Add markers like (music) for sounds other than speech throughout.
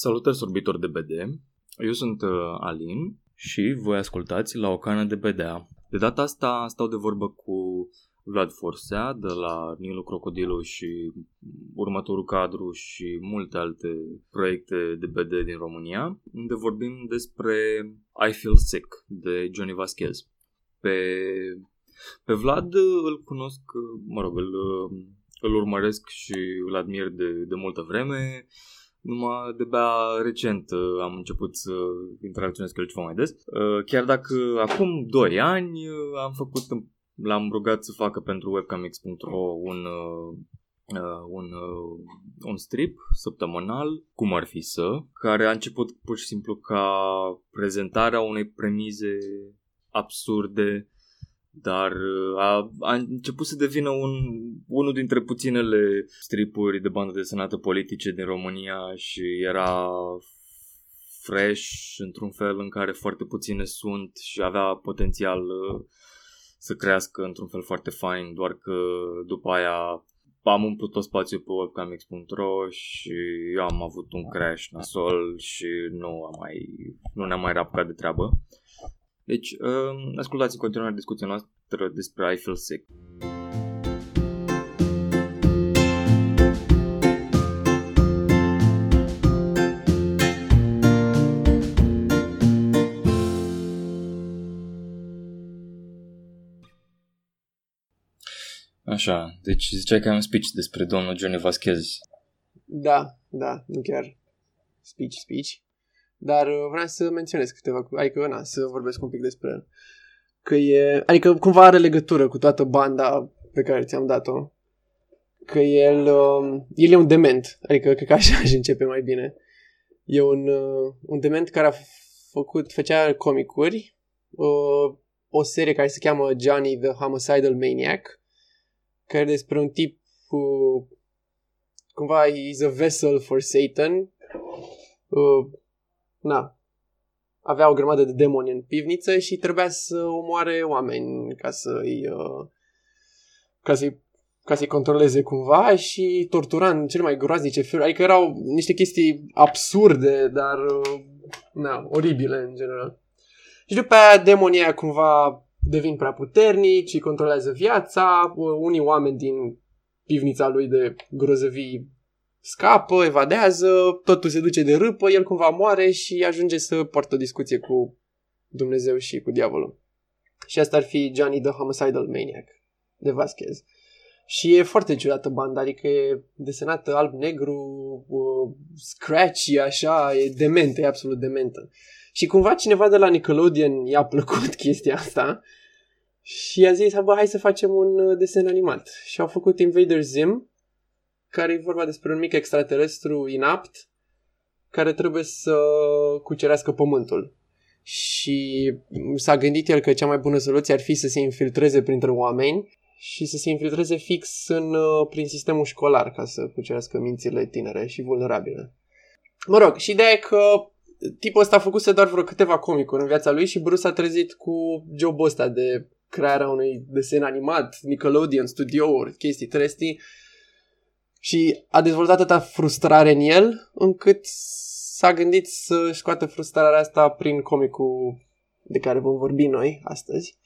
Salutări sorbitori de BD, eu sunt uh, Alin și voi ascultați la o cană de BDA. De data asta stau de vorbă cu Vlad Forsea de la Nilu Crocodilu și următorul cadru și multe alte proiecte de BD din România, unde vorbim despre I Feel Sick de Johnny Vasquez. Pe, pe Vlad îl cunosc, mă rog, îl, îl urmăresc și îl admir de, de multă vreme. Numai de-abia recent uh, am început să interacționez cu el ceva mai des. Uh, chiar dacă acum 2 ani uh, am făcut, l-am rugat să facă pentru webcamx.ro un, un, un strip săptămânal, cum ar fi să, care a început pur și simplu ca prezentarea unei premize absurde dar uh, a, a început să devină un, unul dintre puținele stripuri de bandă desenată politice din România și era fresh într-un fel în care foarte puține sunt și avea potențial uh, să crească într-un fel foarte fain, doar că după aia am umplut tot spațiul pe webcamx.ro și eu am avut un crash nasol și nu, am mai, nu ne-am mai rapucat de treabă. Deci, uh, ascultați în continuare discuția noastră despre I Feel Sick. Așa, deci ziceai că ai un speech despre domnul Johnny Vasquez. Da, da, nu chiar speech, speech. Dar uh, vreau să menționez câteva, adică na, să vorbesc un pic despre el. Că e, adică cumva are legătură cu toată banda pe care ți-am dat-o. Că el, uh, el e un dement, adică cred că așa aș începe mai bine. E un, uh, un dement care a făcut, făcea comicuri, uh, o serie care se cheamă Johnny the Homicidal Maniac, care e despre un tip uh, cumva he's a vessel for Satan, uh, na, avea o grămadă de demoni în pivniță și trebuia să omoare oameni ca să-i, uh, ca să-i, ca să-i controleze cumva și tortura în cele mai groaznice feluri. Adică erau niște chestii absurde, dar uh, na, oribile în general. Și după aia demonii aia cumva devin prea puternici și controlează viața. Unii oameni din pivnița lui de grozăvii scapă, evadează, totul se duce de râpă, el cumva moare și ajunge să poartă o discuție cu Dumnezeu și cu diavolul. Și asta ar fi Johnny the Homicidal Maniac de Vasquez. Și e foarte ciudată banda, adică e desenată alb-negru, uh, scratchy, așa, e dementă, e absolut dementă. Și cumva cineva de la Nickelodeon i-a plăcut (laughs) chestia asta și a zis, bă, hai să facem un uh, desen animat. Și au făcut Invader Zim, care e vorba despre un mic extraterestru inapt care trebuie să cucerească pământul. Și s-a gândit el că cea mai bună soluție ar fi să se infiltreze printre oameni și să se infiltreze fix în, uh, prin sistemul școlar ca să cucerească mințile tinere și vulnerabile. Mă rog, și ideea e că tipul ăsta a făcut doar vreo câteva comicuri în viața lui și Bruce a trezit cu jobul ăsta de crearea unui desen animat, Nickelodeon, studiouri, chestii, trestii și a dezvoltat atâta frustrare în el, încât s-a gândit să scoată frustrarea asta prin comicul de care vom vorbi noi astăzi,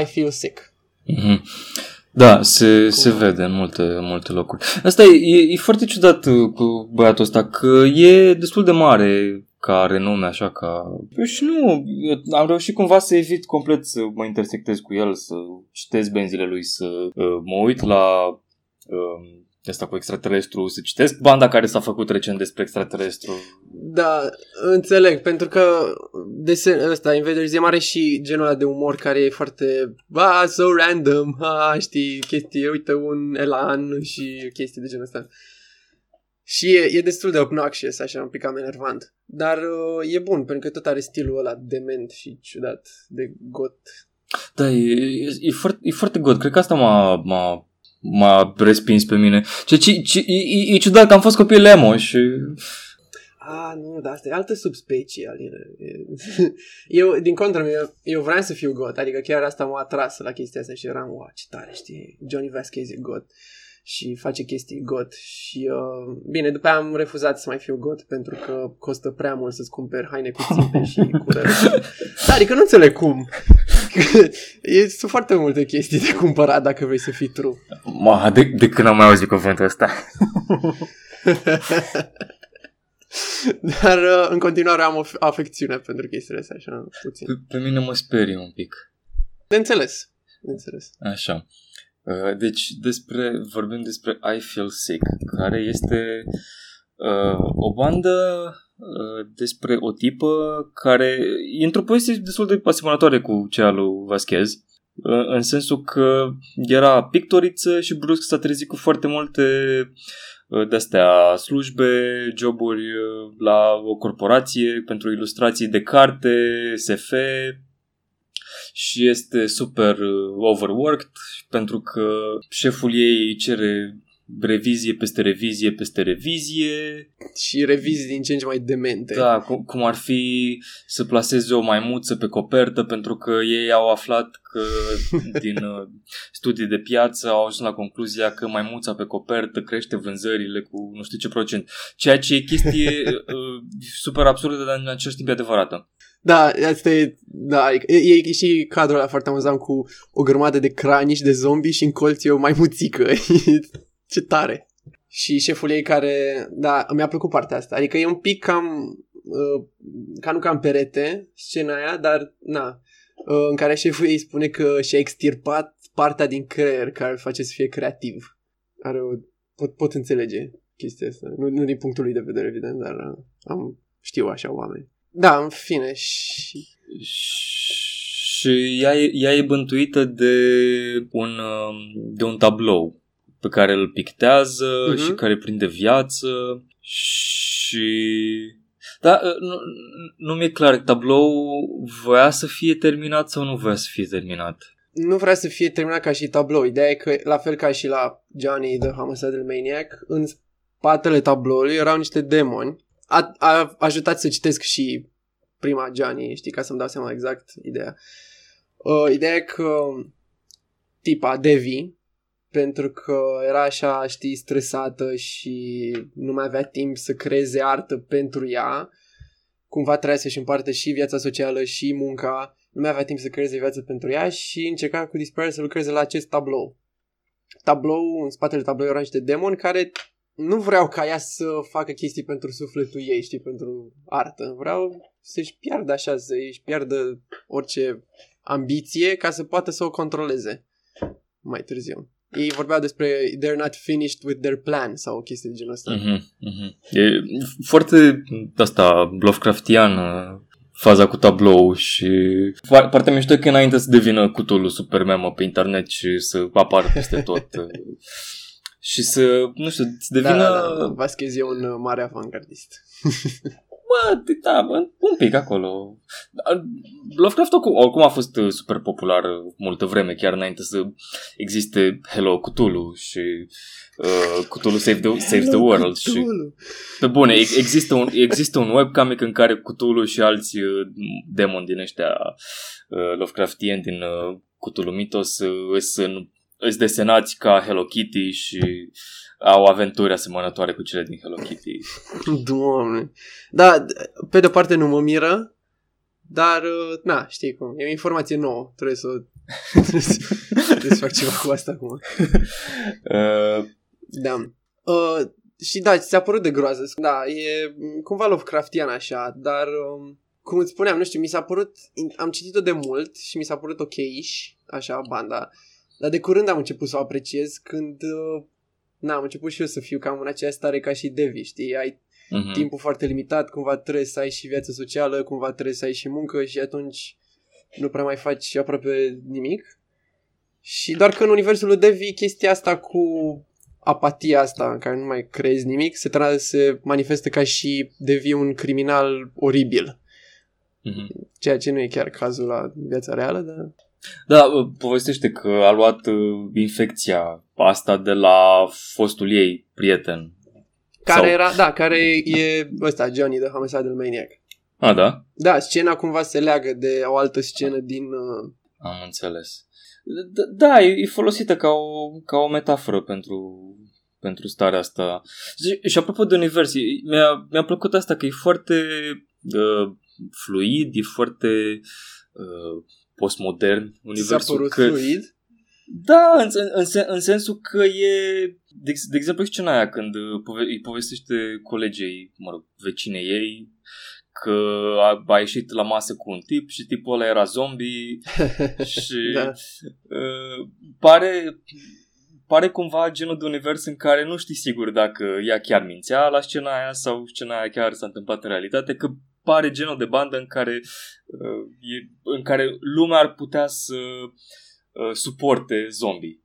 I Feel Sick. Mm-hmm. Da, se, se vede în multe, în multe locuri. Asta e, e, e foarte ciudat uh, cu băiatul ăsta, că e destul de mare ca renume, așa ca... Eu și nu, eu am reușit cumva să evit complet să mă intersectez cu el, să citesc benzile lui, să uh, mă uit la uh, asta cu extraterestru, să citesc banda care s-a făcut recent despre extraterestru. Da, înțeleg, pentru că desen, ăsta, Invaders e mare și genul ăla de umor care e foarte, ba, so random, ha, știi, chestii, uite, un elan și chestii de genul ăsta. Și e, e destul de obnoxious, așa, un pic cam enervant. Dar uh, e bun, pentru că tot are stilul ăla dement și ciudat, de got. Da, e, e, e, foarte, e foarte god. Cred că asta m-a, m-a m-a respins pe mine. Ce, ce, ce, e, e, ciudat că am fost copil emo și... Ah, nu, dar asta e altă subspecie, Aline. (laughs) Eu, din contră, eu, eu vreau să fiu got, adică chiar asta m-a atras la chestia asta și eram, wow, ce tare, știi, Johnny Vasquez e got. și face chestii got și uh, bine, după aia am refuzat să mai fiu got pentru că costă prea mult să-ți cumperi haine cuțite (laughs) și curăț. Da, adică nu înțeleg cum. (laughs) e, sunt foarte multe chestii de cumpărat dacă vrei să fii true. Ma, de, de când am mai auzit cuvântul ăsta? (laughs) Dar uh, în continuare am o afecțiune pentru chestiile astea, așa, puțin. Pe, pe mine mă sperie un pic. De înțeles. De înțeles. Așa. Uh, deci, despre, vorbim despre I Feel Sick, care este uh, o bandă uh, despre o tipă care e într-o poziție destul de asemănătoare cu cea lui Vasquez, uh, în sensul că era pictoriță și brusc s-a trezit cu foarte multe uh, de-astea slujbe, joburi uh, la o corporație pentru ilustrații de carte, SF, și este super uh, overworked pentru că șeful ei cere revizie peste revizie peste revizie. Și revizii din ce în ce mai demente. Da, cum, cum ar fi să placeze o maimuță pe copertă pentru că ei au aflat că (laughs) din uh, studii de piață au ajuns la concluzia că maimuța pe copertă crește vânzările cu nu știu ce procent. Ceea ce e chestie (laughs) uh, super absurdă, dar în același timp e adevărată. Da, asta e, da, adică e, e, și cadrul ăla foarte amuzant cu o grămadă de cranici de zombi și în colț e o maimuțică. (laughs) Ce tare. Și șeful ei care, da, mi-a plăcut partea asta. Adică e un pic cam, uh, ca nu cam perete, scena aia, dar, na, uh, în care șeful ei spune că și-a extirpat partea din creier care îl face să fie creativ. Are o, pot, pot înțelege chestia asta. Nu, nu din punctul lui de vedere, evident, dar uh, am, știu așa oameni. Da, în fine. Și, și ea, e, ea e bântuită de un, um, de un tablou pe care îl pictează uh-huh. și care prinde viață și... Da, uh, nu, nu mi-e clar, tablou voia să fie terminat sau nu voia să fie terminat? Nu vrea să fie terminat ca și tablou. Ideea e că, la fel ca și la Johnny the Homicidal Maniac, în spatele tabloului erau niște demoni a, a ajutat să citesc și prima Gianni, știi, ca să-mi dau seama exact ideea. Uh, ideea e că tipa Devi, pentru că era așa, știi, stresată și nu mai avea timp să creeze artă pentru ea, cumva trebuia să-și împarte și viața socială și munca, nu mai avea timp să creeze viața pentru ea și încerca cu disperare să lucreze la acest tablou. Tablou, în spatele tabloului erau niște demoni care nu vreau ca ea să facă chestii pentru sufletul ei, știi, pentru artă. Vreau să-și piardă așa, să-și piardă orice ambiție ca să poată să o controleze mai târziu. Ei vorbeau despre they're not finished with their plan sau o chestie de genul ăsta. Mm-hmm, mm-hmm. E foarte asta, Lovecraftian faza cu tablou și partea mișto că înainte să devină cutulul super memă pe internet și să apară peste (laughs) tot și să, nu știu, să devină... Da, da, da. Vasquez e un uh, mare avantgardist. (laughs) Bă, da, un pic acolo. Lovecraft oricum a fost uh, super popular uh, multă vreme, chiar înainte să existe Hello Cthulhu și uh, Cthulhu Save the, Saves the World. Și, pe bune, există un, există un webcomic în care Cthulhu și alți uh, demoni din ăștia uh, Lovecraftieni din uh, Cthulhu Mythos uh, sunt îți desenați ca Hello Kitty și au aventuri asemănătoare cu cele din Hello Kitty. (laughs) Doamne. Da, pe de parte nu mă miră, dar, uh, na, știi cum, e o informație nouă, trebuie să, trebuie (laughs) să, trebuie să fac ceva cu asta acum. Uh... Da. Uh, și da, ți-a părut de groază. Da, e cumva Lovecraftian așa, dar um, cum îți spuneam, nu știu, mi s-a părut, am citit-o de mult și mi s-a părut ok așa, banda. Dar de curând am început să o apreciez când uh, na, am început și eu să fiu cam în aceeași stare ca și Devi, știi? Ai uh-huh. timpul foarte limitat, cumva trebuie să ai și viață socială, cumva trebuie să ai și muncă și atunci nu prea mai faci aproape nimic. Și doar că în universul lui Devi chestia asta cu apatia asta în care nu mai creezi nimic se, tra- se manifestă ca și devii un criminal oribil. Uh-huh. Ceea ce nu e chiar cazul la viața reală, dar... Da, povestește că a luat uh, infecția asta de la fostul ei prieten. Care Sau... era, da, care e ăsta, Johnny the Homicidal Maniac. A, da? Da, scena cumva se leagă de o altă scenă din... Uh... Am înțeles. Da, da, e folosită ca o, ca o metaforă pentru, pentru starea asta. Și, și apropo de univers, mi-a, mi-a plăcut asta că e foarte uh, fluid, e foarte uh, postmodern universul. că, fluid? Da, în, în, în, în sensul că e, de, de exemplu, scena aia când uh, îi povestește colegii, mă rog, vecinei ei, că a, a ieșit la masă cu un tip și tipul ăla era zombie (laughs) și da. uh, pare, pare cumva genul de univers în care nu știi sigur dacă ea chiar mințea la scena aia sau scena aia chiar s-a întâmplat în realitate, că pare genul de bandă în care, uh, e, în care lumea ar putea să uh, suporte zombie.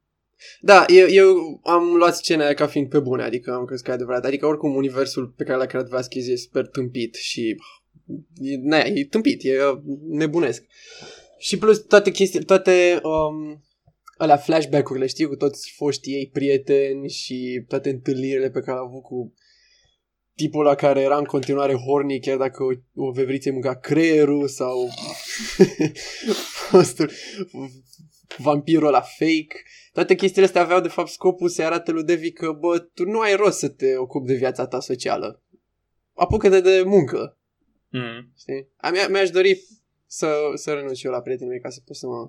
Da, eu, eu am luat scena aia ca fiind pe bune, adică am crezut că e adevărat. Adică oricum universul pe care l-a creat Vasquez e super tâmpit și e, na, e tâmpit, e nebunesc. Și plus toate chestii, toate um, alea flashback-urile, știi, cu toți foștii ei prieteni și toate întâlnirile pe care au avut cu tipul la care era în continuare horny, chiar dacă o, o vevriță mânca creierul sau fostul vampirul la fake. Toate chestiile astea aveau de fapt scopul să arate lui Devi că, bă, tu nu ai rost să te ocupi de viața ta socială. Apucă-te de muncă. Mm. Știi? A, mi- mi-aș dori să, să renunț și eu la prietenii mei ca să pot să mă...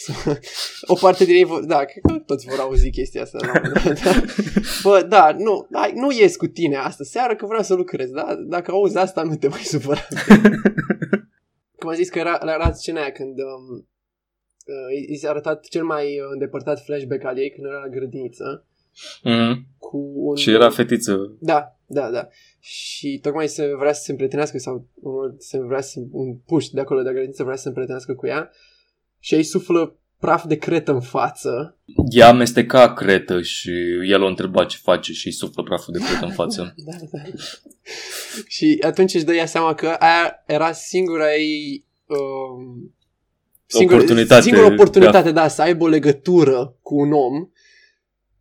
Să, (laughs) o parte din ei, vor, da, cred că toți vor auzi chestia asta. Da, da. (laughs) Bă, da, nu, da, nu ies cu tine asta seară că vreau să lucrez, da? Dacă auzi asta, nu te mai supăra. (laughs) Cum am zis că era, era scena aia când um, uh, i s-a arătat cel mai îndepărtat flashback al ei când era la grădiniță. Mm. Cu un... Și era fetiță. Da, da, da. Și tocmai se vrea să se împrietenească sau se vrea să, un puș de acolo de grădiniță vrea să se împrietenească cu ea și îi suflă praf de cretă în față. Ea amesteca cretă și el o întreba ce face și îi suflă praful de cretă în față. (laughs) da, da. și atunci își dă ea seama că aia era singura ei um, singur, oportunitate, singura oportunitate, da. da, să aibă o legătură cu un om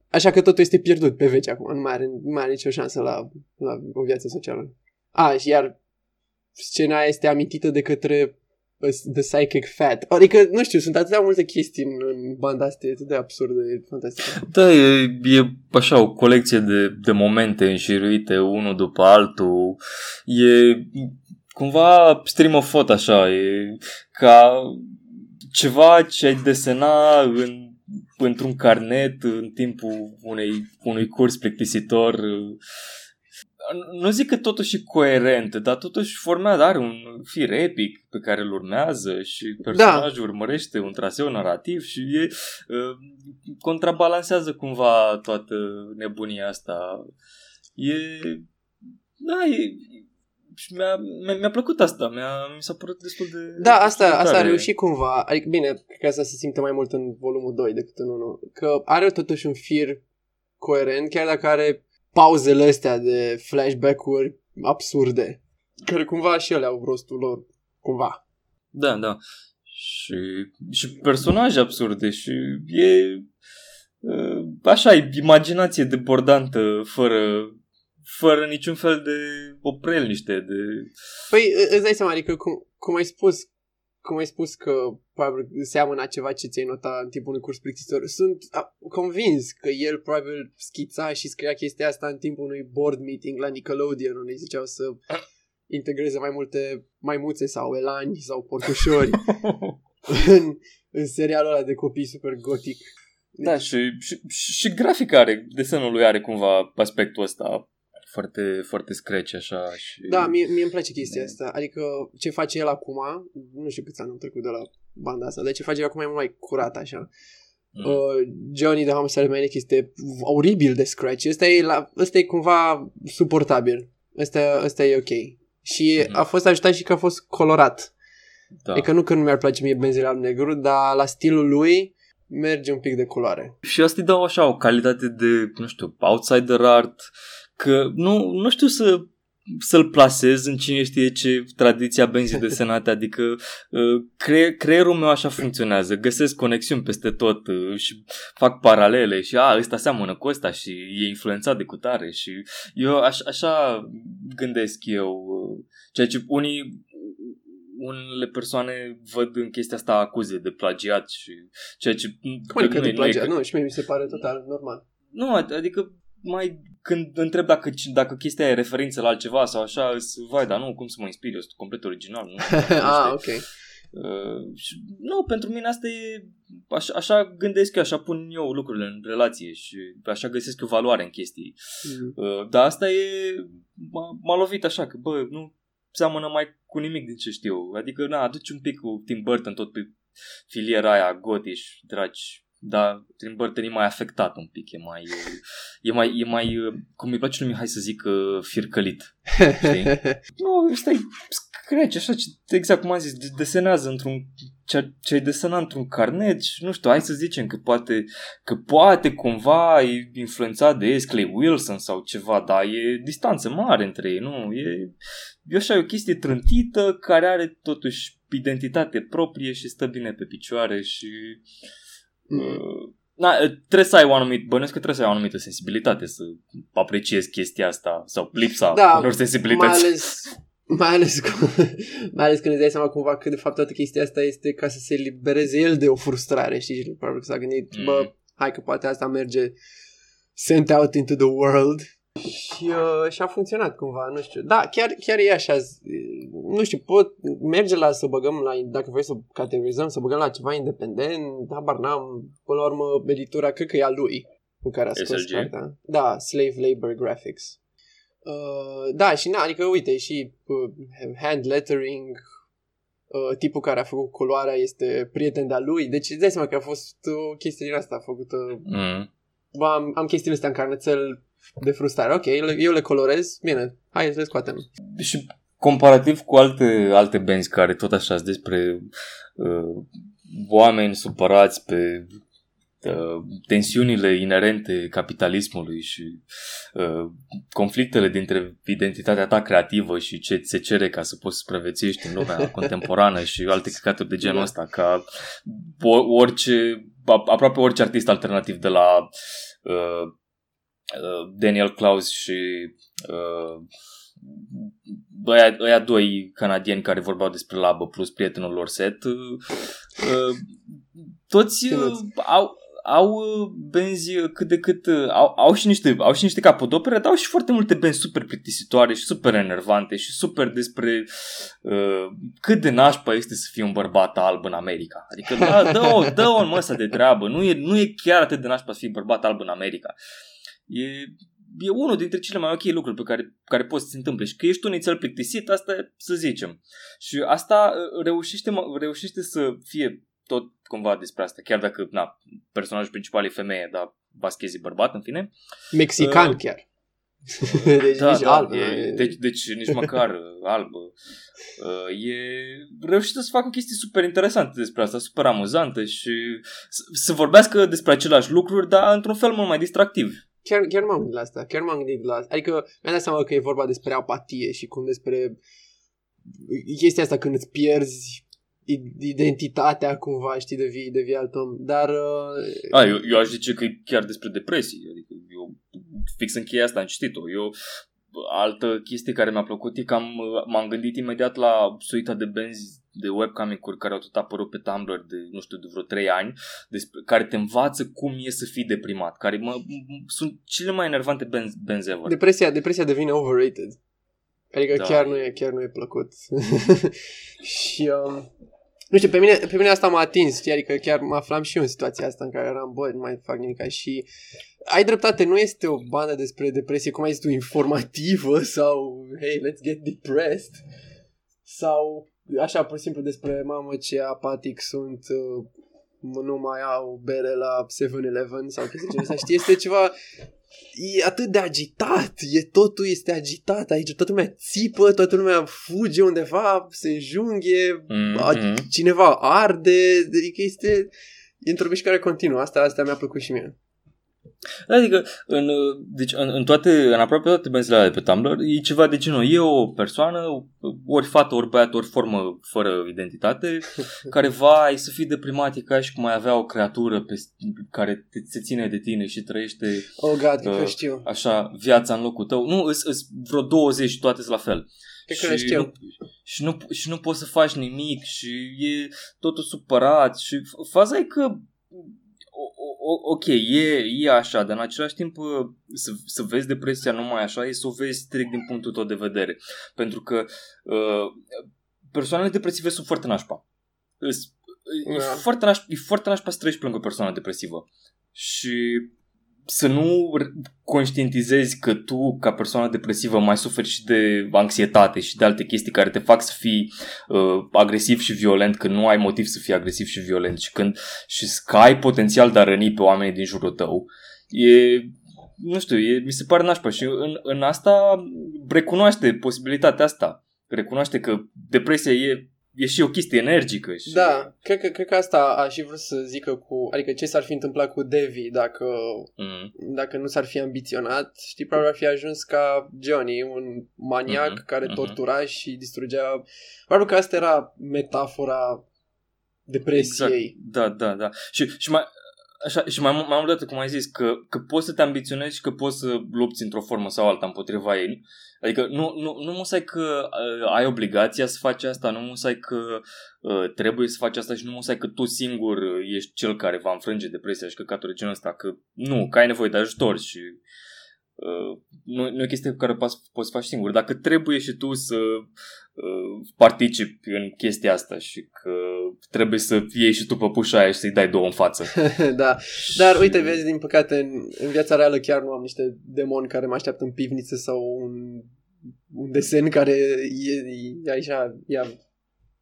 Așa că totul este pierdut pe veci acum, nu mai are, nu mai are nicio șansă la, la o viață socială. A, și iar scena este amintită de către The Psychic Fat. Adică, nu știu, sunt atâtea multe chestii în, în banda asta, e atât de absurdă, e fantastic. Da, e, e așa o colecție de, de momente înșiruite unul după altul. E cumva stream of thought așa, e ca ceva ce ai desena în într-un carnet în timpul unei, unui curs plictisitor nu zic că totuși e coerent, dar totuși formează, are un fir epic pe care îl urmează și personajul da. urmărește un traseu narrativ și e, uh, contrabalansează cumva toată nebunia asta. E, da, e, și mi-a, mi-a, mi-a plăcut asta, mi-a, mi s-a părut destul de... Da, asta, de asta a reușit cumva, adică bine, cred că asta se simte mai mult în volumul 2 decât în 1, că are totuși un fir coerent, chiar dacă are pauzele astea de flashback-uri absurde, care cumva și ele au rostul lor, cumva. Da, da. Și, și personaje absurde și e... Așa, e imaginație debordantă, fără fără niciun fel de oprelniște. De... Păi îți dai seama, adică cum, cum ai spus cum ai spus că probabil seamănă ceva ce ți-ai notat în timpul unui curs plictisitor, sunt a, convins că el probabil schița și scria chestia asta în timpul unui board meeting la Nickelodeon, unde ziceau să (coughs) integreze mai multe maimuțe sau elani sau portușori (laughs) în, în serialul ăla de copii super gotic. Da, și, și, și grafica are, desenul lui are cumva aspectul ăsta foarte, foarte screce așa. Și... Da, mie, mie îmi place chestia asta. Adică ce face el acum, nu știu câți ani au trecut de la banda asta, dar ce face el acum e mult mai curat așa. Mm. Uh, Johnny de Homicide Maniac este oribil de scratch. Ăsta e, la, ăsta e cumva suportabil. Ăsta, ăsta e ok. Și mm. a fost ajutat și că a fost colorat. Da. Adică nu că nu mi-ar place mie benzile alb-negru, dar la stilul lui merge un pic de culoare. Și asta îi dau așa o calitate de, nu știu, outsider art, că nu, nu știu să să-l plasez în cine știe ce tradiția benzii desenate, adică uh, cre- creierul meu așa funcționează, găsesc conexiuni peste tot uh, și fac paralele și a, ăsta seamănă cu ăsta și e influențat de cutare și eu aș, așa gândesc eu, uh, ceea ce unii unele persoane văd în chestia asta acuze de plagiat și ceea ce... Cum adică de plagiat? Nu, și mie mi se pare total normal. Nu, adică mai când întreb dacă, dacă chestia e referință la altceva sau așa, îs, vai, dar nu, cum să mă inspir, eu sunt complet original. Nu? (laughs) ah, ok. Uh, și, nu, pentru mine asta e așa, așa gândesc eu, așa pun eu lucrurile în relație și așa găsesc eu valoare în chestii. Mm. Uh, dar asta e m-a, m-a lovit așa că bă, nu seamănă mai cu nimic din ce știu. Adică, na, aduci un pic cu Tim Burton tot pe filiera aia gotiș, dragi dar Tim Burton e mai afectat un pic, e mai, e mai, e mai cum îi place lui Mihai să zic, fircălit. Știi? (laughs) nu, stai, screce așa, exact cum am zis, desenează într-un ce, ce ai desenat într-un carnet și nu știu, hai să zicem că poate, că poate cumva e influențat de Clay Wilson sau ceva, dar e distanță mare între ei, nu? E, e așa e o chestie trântită care are totuși identitate proprie și stă bine pe picioare și Mm. Na, trebuie să ai o anumită, bănuiesc că trebuie să ai o anumită sensibilitate să apreciezi chestia asta sau lipsa da, unor sensibilități. Mai ales, mai ales, (laughs) mai ales când îți dai seama cumva că de fapt toată chestia asta este ca să se libereze el de o frustrare, știi? Probabil că s-a gândit, mm. bă, hai că poate asta merge sent out into the world și, uh, și a funcționat cumva, nu știu. Da, chiar, chiar e așa, nu știu, pot merge la să băgăm la, dacă vrei să categorizăm, să băgăm la ceva independent, habar n-am, până la urmă, editura, cred că e a lui, cu care a scos SLG? cartea. Da, Slave Labor Graphics. Uh, da, și na, adică uite, și uh, hand lettering, uh, tipul care a făcut culoarea este prieten de-a lui, deci îți dai seama că a fost o chestie din asta făcută. Mm. Am, am chestiile astea în carnețel de frustrare. Ok, eu le colorez, bine, hai să le scoatem. Și comparativ cu alte, alte benzi care tot așa sunt despre uh, oameni supărați pe uh, tensiunile inerente capitalismului și uh, conflictele dintre identitatea ta creativă și ce ți se cere ca să poți să supraviețuiești în lumea (laughs) contemporană și alte căcaturi de genul da. ăsta, ca orice, aproape orice artist alternativ de la uh, Uh, Daniel Klaus și uh, ăia, ăia doi canadieni care vorbeau despre labă plus prietenul lor set uh, uh, toți uh, au, au benzi cât de cât au, au, și niște, au și niște capodopere, dar au și foarte multe benzi super plictisitoare și super enervante și super despre uh, cât de nașpa este să fii un bărbat alb în America. Adică da, dă-o, dă-o în măsă de treabă. Nu e, nu e chiar atât de nașpa să fii bărbat alb în America. Uh, E, e unul dintre cele mai ok lucruri pe care, care poți să se întâmple și că ești un nițel plictisit, asta să zicem. Și asta uh, reușește, reușește să fie tot cumva despre asta, chiar dacă na, personajul principal e femeie, dar Vasquez e bărbat, în fine. Mexican uh, chiar. (laughs) deci da, nici da, alb. E, deci, deci nici măcar uh, alb. Uh, e reușită să facă o chestie super interesantă despre asta, super amuzantă și să, să vorbească despre același lucruri, dar într-un fel mult mai distractiv chiar, chiar m-am gândit la asta, chiar m-am gândit la asta. Adică mi-am dat seama că e vorba despre apatie și cum despre chestia asta când îți pierzi identitatea cumva, știi, de vii, de vii alt om. Dar... Uh... A, eu, eu aș zice că e chiar despre depresie. Adică eu fix în cheia asta am citit-o. Eu altă chestie care mi-a plăcut e că am, m-am gândit imediat la suita de benzi de webcomic-uri care au tot apărut pe Tumblr de, nu știu, de vreo 3 ani, despre, care te învață cum e să fii deprimat, care mă, sunt cele mai enervante benzi, benzi ever. Depresia, depresia devine overrated. Adică da. chiar, nu e, chiar nu e plăcut. (laughs) și um, nu știu, pe mine, pe mine asta m-a atins, știi? adică chiar mă aflam și eu în situația asta în care eram, bă, nu mai fac nimic și ai dreptate, nu este o bandă despre depresie, cum ai zis tu, informativă sau, hey, let's get depressed sau așa pur și simplu despre mamă ce apatic sunt, uh, nu mai au bere la 7-Eleven sau chestii genul ăsta, știi, este ceva e atât de agitat, e, totul este agitat aici, toată lumea țipă, toată lumea fuge undeva, se înjunghe, mm-hmm. cineva arde, adică este e într-o mișcare continuă, asta, asta mi-a plăcut și mie. Adică, în, deci, în, în, toate, în aproape toate benzile de pe Tumblr, e ceva de genul, e o persoană, ori fată, ori băiat, ori formă fără identitate, (laughs) care vai să fii deprimat, e ca și cum ai avea o creatură pe, care te, se ține de tine și trăiește oh God, uh, știu. așa viața în locul tău. Nu, îs, îs vreo 20 și toate sunt la fel. Pe și, știu. și nu, și nu poți să faci nimic și e totul supărat și faza e că ok, e, e așa, dar în același timp să, să vezi depresia numai așa e să o vezi strict din punctul tău de vedere. Pentru că uh, persoanele depresive sunt foarte nașpa. E, da. foarte nașpa, e foarte nașpa să trăiești pe lângă o persoană depresivă. Și să nu conștientizezi că tu, ca persoană depresivă, mai suferi și de anxietate și de alte chestii care te fac să fii uh, agresiv și violent, când nu ai motiv să fii agresiv și violent și când și că ai potențial de a răni pe oamenii din jurul tău, e, nu știu, e, mi se pare nașpa și în, în asta recunoaște posibilitatea asta. Recunoaște că depresia e e și o chestie energică. Și... Da, cred că, cred că asta aș și vrut să zică cu... Adică ce s-ar fi întâmplat cu Devi dacă, mm. dacă nu s-ar fi ambiționat. Știi, probabil ar fi ajuns ca Johnny, un maniac mm-hmm. care mm-hmm. tortura și distrugea... Probabil că asta era metafora depresiei. Exact. Da, da, da. Și, și mai, Așa, și mai, mai mult cum ai zis, că, că poți să te ambiționezi și că poți să lupți într-o formă sau alta împotriva ei. Adică nu, nu, nu musai că uh, ai obligația să faci asta, nu musai că uh, trebuie să faci asta și nu musai că tu singur ești cel care va înfrânge depresia și căcatul de genul ăsta, că nu, că ai nevoie de ajutor și uh, nu, nu e o chestie pe care poți, poți faci singur. Dacă trebuie și tu să uh, participi în chestia asta și că trebuie să iei și tu păpușa aia și să-i dai două în față. (laughs) da, dar uite, vezi, din păcate, în, în viața reală chiar nu am niște demoni care mă așteaptă în pivniță sau un, un desen care e, e așa, ia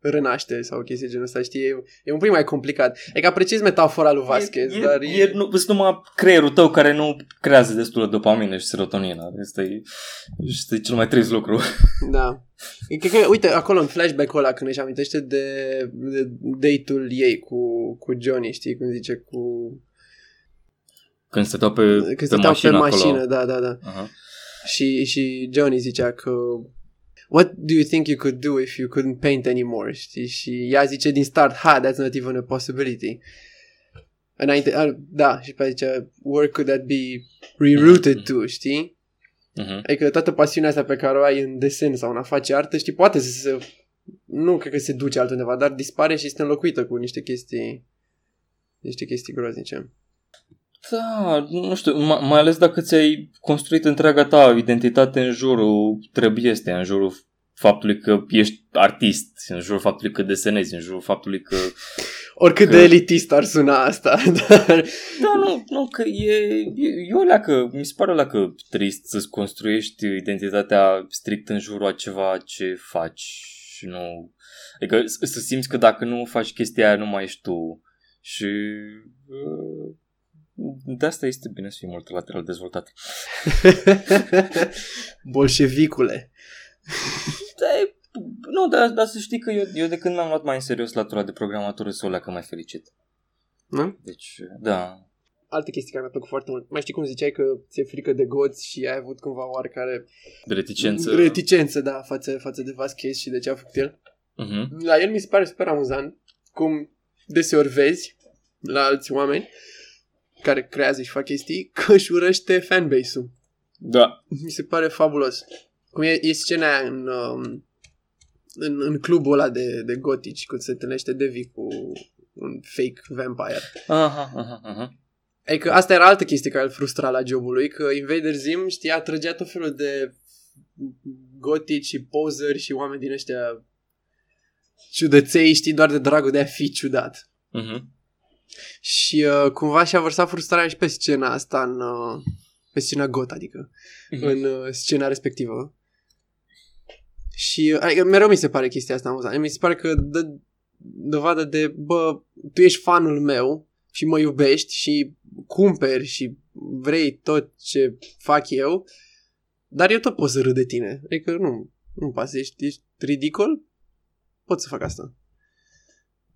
renaște sau o chestie genul ăsta, știi? E, e un pic mai complicat. E că apreciez metafora lui Vasquez, e, dar... E, e nu, numai creierul tău care nu creează destul de dopamină și serotonină. Este, este cel mai trist lucru. (laughs) Da. Cred că, uite, acolo în flashback-ul ăla, când își amintește de, de date-ul ei cu, cu Johnny, știi, când zice cu... Când stăteau pe, când stăteau pe mașină, pe mașină acolo. da, da, da. Uh-huh. Și, și Johnny zicea că what do you think you could do if you couldn't paint anymore, știi? Și ea zice din start, ha, that's not even a possibility. Înainte, uh, da, și pe zice, where could that be rerouted mm-hmm. to, știi? Mm-hmm. Adică toată pasiunea asta pe care o ai în desen sau în a face artă, știi, poate să se, nu cred că se duce altundeva, dar dispare și este înlocuită cu niște chestii, niște chestii groaznice. Da, nu știu, mai ales dacă ți-ai construit întreaga ta identitate în jurul trebuie este, în jurul faptului că ești artist, în jurul faptului că desenezi, în jurul faptului că... Oricât că... de elitist ar suna asta, (laughs) dar... Da, nu, nu, că e, e, e o leacă, mi se pare o leacă trist să-ți construiești identitatea strict în jurul a ceva ce faci și nu... Adică să simți că dacă nu faci chestia aia nu mai ești tu și... Uh de asta este bine să fii multilateral dezvoltat. (laughs) Bolșevicule. da, e, nu, dar, dar să știi că eu, eu de când m-am luat mai în serios latura de programatură sunt o leacă mai fericit. Nu? Deci, da. Alte chestii care mi-a plăcut foarte mult. Mai știi cum ziceai că ți-e frică de goți și ai avut cumva oarecare... Reticență. Reticență, da, față, față de Vasquez și de ce a făcut el. Uh-huh. La el mi se pare super amuzant cum deseori vezi la alți oameni care creează și fac chestii, că își urăște fanbase-ul. Da. Mi se pare fabulos. Cum e, e scena aia în, um, în, în clubul ăla de, de gotici, când se întâlnește Devi cu un fake vampire. Aha, aha, aha. Adică asta era altă chestie care îl frustra la jobul lui, că Invader Zim știa, trăgea tot felul de gotici și pozări și oameni din ăștia ciudăței, știi, doar de dragul de a fi ciudat. Uh-huh. Și uh, cumva și-a vărsat frustrarea și pe scena asta, în, uh, pe scena got, adică, mm-hmm. în uh, scena respectivă. Și uh, adică, mereu mi se pare chestia asta amuzantă. Mi se pare că dă dovadă de, bă, tu ești fanul meu și mă iubești și cumperi și vrei tot ce fac eu, dar eu tot pot să râd de tine. Adică nu, nu pasă, ești, ești ridicol, pot să fac asta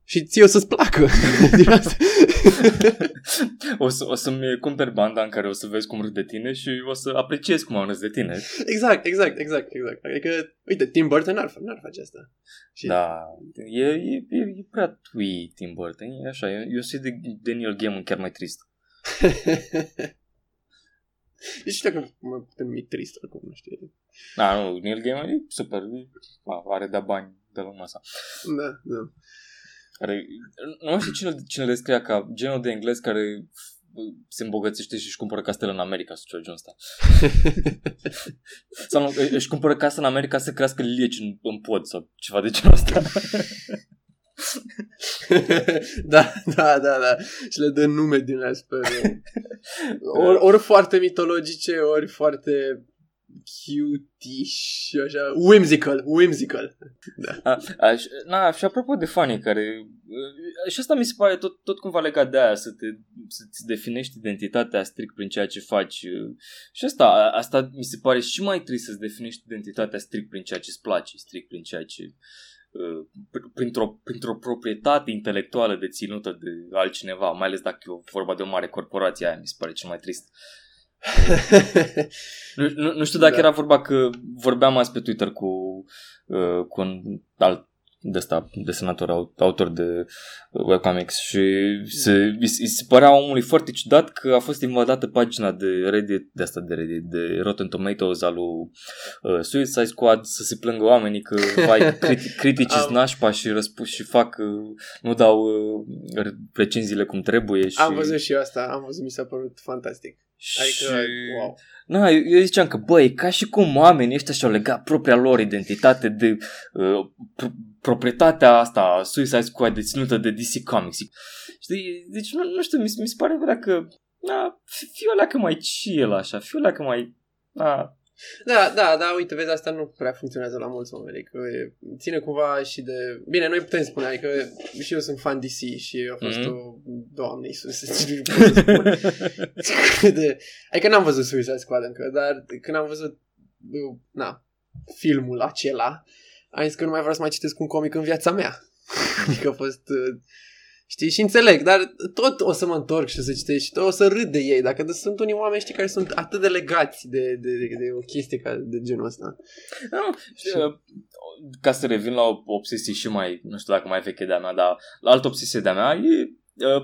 și ție o să-ți placă. (laughs) o, să, o să-mi cumperi banda în care o să vezi cum râd de tine și o să apreciezi cum au râs de tine. Exact, exact, exact, exact. Adică, uite, Tim Burton n-ar, n-ar face asta. Și... Da, e, e, e, e prea tui Tim Burton, e așa, eu, eu sunt de, de Neil Gaiman chiar mai trist. (laughs) Deci știu că mă putem numi trist oricum, nu știu. Da, nu, Neil Gaiman e super, are de bani de lumea asta. Da, da. Care, nu mai știu cine, cine le scria ca genul de englez care se îmbogățește și își cumpără casele în America sau ceva genul ăsta. (laughs) sau nu, își cumpără casă în America să crească lieci în, în pod sau ceva de genul ăsta. (laughs) da, da, da, da. Și le dă nume din astea. (laughs) Ori, ori foarte mitologice, ori foarte cute și așa, whimsical, whimsical. Da. A, a, și, na, și apropo de fanii care, și asta mi se pare tot, tot cumva legat de aia, să te, să-ți definești identitatea strict prin ceea ce faci. Și asta, asta mi se pare și mai trist să-ți definești identitatea strict prin ceea ce îți place, strict prin ceea ce printr-o, printr-o proprietate intelectuală deținută de altcineva, mai ales dacă e vorba de o mare corporație, aia mi se pare cel mai trist. nu, nu, nu știu dacă da. era vorba că vorbeam azi pe Twitter cu, uh, cu un alt de ăsta, desenator, autor de webcomics și se, îi, se părea omului foarte ciudat că a fost invadată pagina de Reddit, de asta de Reddit, de Rotten Tomatoes al lui uh, Suicide Squad să se plângă oamenii că (laughs) vai, criti, critici am... nașpa și răspus și fac, uh, nu dau uh, recenziile cum trebuie. Și... Am văzut și eu asta, am văzut, mi s-a părut fantastic. Adică, și... wow. Na, eu, eu ziceam că, băi, ca și cum oamenii ăștia și-au legat propria lor identitate de uh, pr- proprietatea asta, Suicide Squad, deținută de DC Comics. Știi? Deci, nu, nu știu, mi, mi se pare vrea că, na, fii o leacă mai chill așa, fii o leacă mai, na, da, da, da, uite, vezi, asta nu prea funcționează la mulți oameni, adică ține cumva și de... Bine, noi putem spune, adică și eu sunt fan DC și a fost mm-hmm. o... Doamne Iisus, (laughs) (laughs) de... Adică n-am văzut Suicide Squad încă, dar când am văzut, na, filmul acela, am zis că nu mai vreau să mai citesc un comic în viața mea. (laughs) adică a fost... Știi? Și înțeleg, dar tot o să mă întorc și o să citesc și tot o să râd de ei. Dacă sunt unii oameni, știi, care sunt atât de legați de, de, de, de o chestie ca de genul ăsta. Da, și, uh, ca să revin la o obsesie și mai, nu știu dacă mai veche de-a mea, dar la altă obsesie de-a mea, e, uh,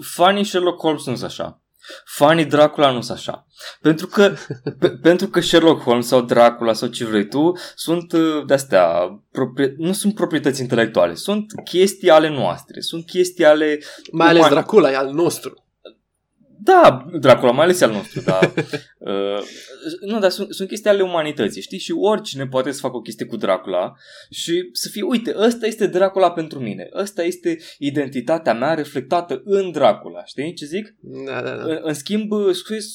fanii Sherlock Holmes nu sunt așa. Fanii Dracula nu sunt așa. Pentru că, pe, (laughs) pentru că Sherlock Holmes sau Dracula sau ce vrei tu sunt uh, de-astea, proprie, nu sunt proprietăți intelectuale, sunt chestii ale noastre, sunt chestii ale... Mai ales Dracula e al nostru. Da, Dracula, mai ales al nostru, da. (laughs) uh, nu, dar sunt, sunt chestii ale umanității, știi? Și oricine poate să facă o chestie cu Dracula și să fie, uite, ăsta este Dracula pentru mine. Ăsta este identitatea mea reflectată în Dracula, știi ce zic? Da, da, da. În, în schimb,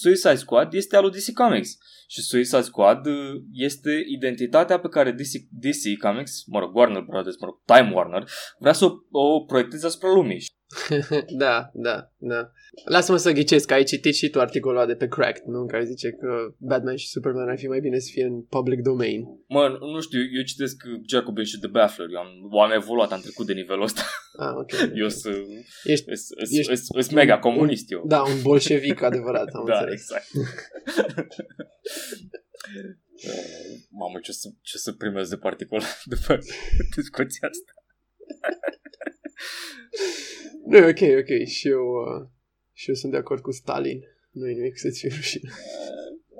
Suicide Squad este al lui DC Comics. Și Suicide Squad uh, este identitatea pe care DC, DC Comics, mă rog, Warner Brothers, mă rog, Time Warner, vrea să o, o proiecteze asupra lumii. (laughs) da, da, da. Lasă-mă să ghicesc, ai citit și tu articolul de pe Cracked, nu? În care zice că Batman și Superman ar fi mai bine să fie în public domain. Mă, nu știu, eu citesc Jacobin și The Baffler, eu am, am evoluat, am trecut de nivelul ăsta. Ah, ok. (laughs) eu sunt ești, ești, ești, ești mega comunist eu. Da, un bolșevic adevărat, am (laughs) da, înțeles. exact. Mamă, ce să, ce să primez de particul după discuția asta. (laughs) nu, ok, ok. Și eu, uh, și eu sunt de acord cu Stalin. Nu e nimic să-ți fie rușine.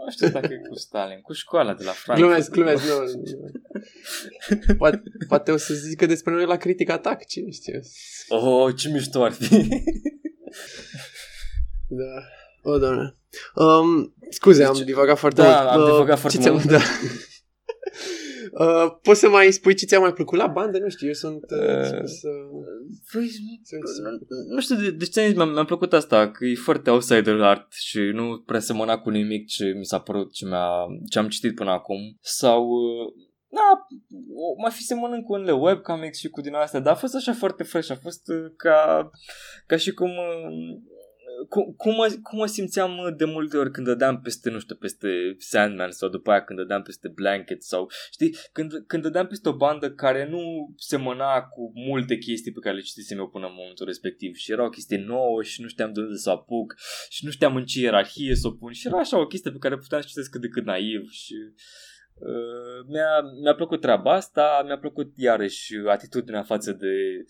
Nu știu dacă e cu Stalin, cu școala de la Frankfurt. Glumesc, glumesc, nu. poate, poate o să zică despre noi la Critic Attack, cine știe. Oh, ce mișto ar fi. da. O, oh, doamne. Um, scuze, deci, am divagat foarte da, mult. Da, am uh, divagat foarte mult. Da. (laughs) Uh, poți să mai spui ce ți-a mai plăcut la bandă? Nu știu, eu sunt... Uh, uh, să... Păi, nu știu, de, de ce mi-a, mi-a plăcut asta, că e foarte outsider art și nu prea semăna cu nimic ce mi s-a părut, ce, mi-a, ce am citit până acum. Sau... Uh, da, mai fi semănând cu unele webcomics și cu din astea, dar a fost așa foarte fresh, a fost uh, ca, ca și cum uh, cum, cum, mă, cum mă simțeam de multe ori când dădeam peste, nu știu, peste Sandman sau după aia când dădeam peste Blanket sau, știi, când, când dădeam peste o bandă care nu semăna cu multe chestii pe care le citisem eu până în momentul respectiv și era o chestie nouă și nu știam de unde să apuc și nu știam în ce ierarhie să o pun și era așa o chestie pe care puteam să citesc cât de cât naiv și uh, mi-a, mi-a plăcut treaba asta, mi-a plăcut iarăși atitudinea față de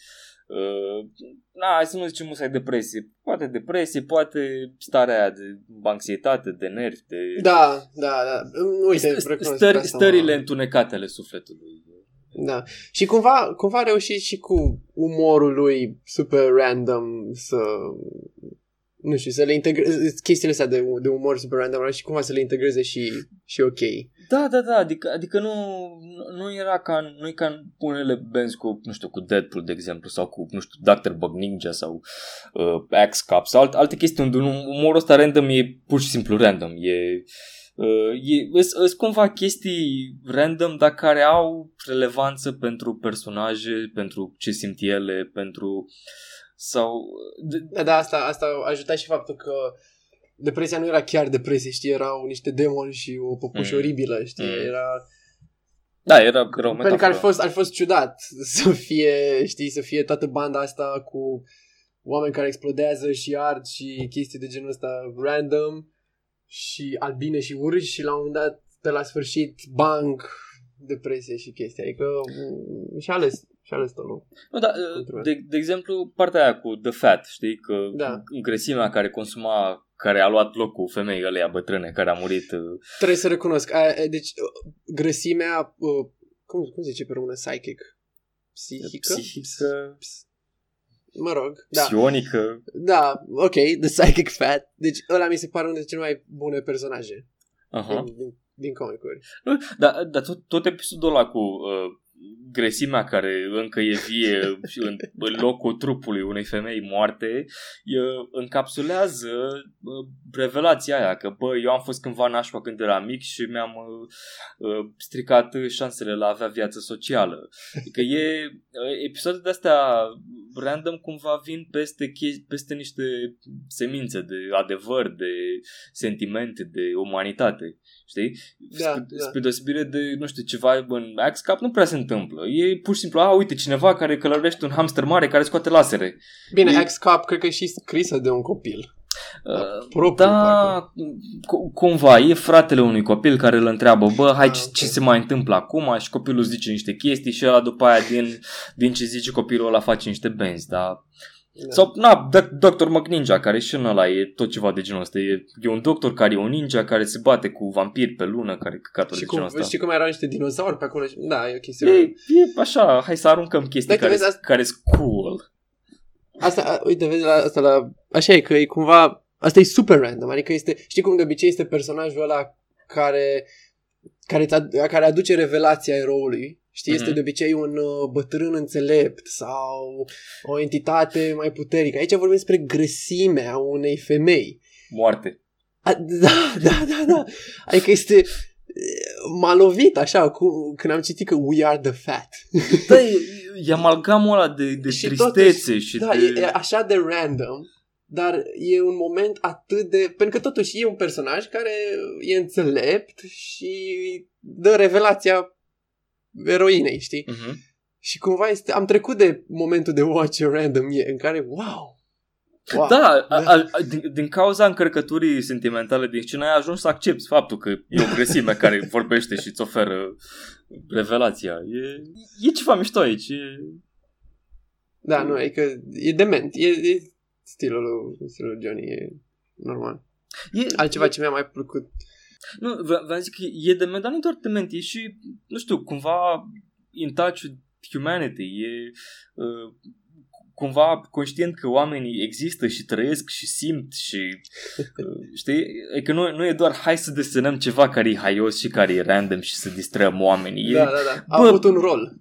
Uh, na, hai să nu zicem musai depresie. Poate depresie, poate starea aia de anxietate, de nervi, de... Da, da, da. Uite, stări, stările întunecate ale sufletului. Da. Și cumva, cumva a reușit și cu umorul lui super random să nu știu, să le integreze chestiile astea de, de umor super random și cumva să le integreze și, și ok. Da, da, da, adică, adică nu, nu era ca, nu e ca în unele benzi cu, nu știu, cu Deadpool, de exemplu, sau cu, nu știu, Dr. Bug Ninja sau uh, X-Cup sau alte, alte chestii unde umorul ăsta random e pur și simplu random, e... Uh, sunt cumva chestii random, dar care au relevanță pentru personaje, pentru ce simt ele, pentru sau... Da, da, asta, asta ajuta și faptul că depresia nu era chiar depresie, știi, erau niște demoni și o păpușă mm. oribilă, știi, mm. era... Da, era rău Pentru că ar fost, ar fost ciudat (laughs) să fie, știi, să fie toată banda asta cu oameni care explodează și ard și chestii de genul ăsta random și albine și urși și la un moment dat pe la sfârșit banc depresie și chestii. Adică mm, și ales și ales tot nu. nu da, de, de exemplu, partea aia cu The Fat, știi, că da. grăsimea care consuma care a luat locul femeii ăleia bătrâne care a murit. Uh, Trebuie să recunosc. A, deci, uh, grăsimea, uh, cum, cum zice pe română, psychic? Psihică? Psihică. Mă rog. Da. Psionică. Da, ok, The Psychic Fat. Deci ăla mi se pare unul dintre cele mai bune personaje uh-huh. din, din, din comicuri. Dar da, tot, tot episodul ăla cu uh, gresimea care încă e vie (laughs) în, în locul trupului unei femei moarte încapsulează revelația aia că bă, eu am fost cândva nașpa când eram mic și mi-am uh, stricat șansele la a avea viață socială. Adică e episoade de astea random cumva vin peste, peste niște semințe de adevăr, de sentimente, de umanitate. Știi? Da, spre, da. spre deosebire de, nu știu, ceva în X-Cap nu prea se întâmplă. E pur și simplu, a, uite, cineva care călărește un hamster mare care scoate lasere. Bine, e... X-Cap cred că e și scrisă de un copil. Uh, da, cumva, e fratele unui copil care îl întreabă, bă, hai, ah, ce, okay. ce se mai întâmplă acum? Și copilul zice niște chestii și ăla după aia din, din ce zice copilul ăla face niște benzi, da? Da. Sau, na, Dr. McNinja, care și în ăla e tot ceva de genul ăsta. E, e un doctor care e un ninja, care se bate cu vampiri pe lună, care căcatul de genul ăsta. Și cum erau niște dinozauri pe acolo. Da, e o chestie. E, e așa, hai să aruncăm chestii care, vezi, asta... care sunt cool. Asta, uite, vezi, la, asta la, așa e, că e cumva, asta e super random, adică este, știi cum de obicei este personajul ăla care, care, care aduce revelația eroului Știi, mm-hmm. este mhm. de obicei un uh, bătrân înțelept sau o entitate mai puternică. Aici vorbim despre grăsimea unei femei. Moarte. A, da, da, da, da. Adică este m-a lovit așa cu, când am citit că We are the fat. Da, e, e amalgamul ăla de, de și tristețe totuși, și da, de... E, e așa de random, dar e un moment atât de... Pentru că totuși e un personaj care e înțelept și dă revelația eroinei, știi? Uh-huh. Și cumva este, am trecut de momentul de watch a random în care, wow, Wow. Da, a, a, din, din cauza încărcăturii sentimentale din scenă ai ajuns să accepti faptul că e o grăsime care (laughs) vorbește și îți oferă revelația. E, e ceva mișto aici. E... Da, nu, e că e dement. E, e stilul, stilul Johnny, e normal. E, Altceva e... ce mi-a mai plăcut nu, v-am zis că e de dar nu doar dement, e și, nu știu, cumva in touch with humanity, e uh, cumva conștient că oamenii există și trăiesc și simt și uh, (laughs) știi, e că nu, nu e doar hai să desenăm ceva care e haios și care e random și să distrăm oamenii. E, da, da, da. A bă, avut un rol.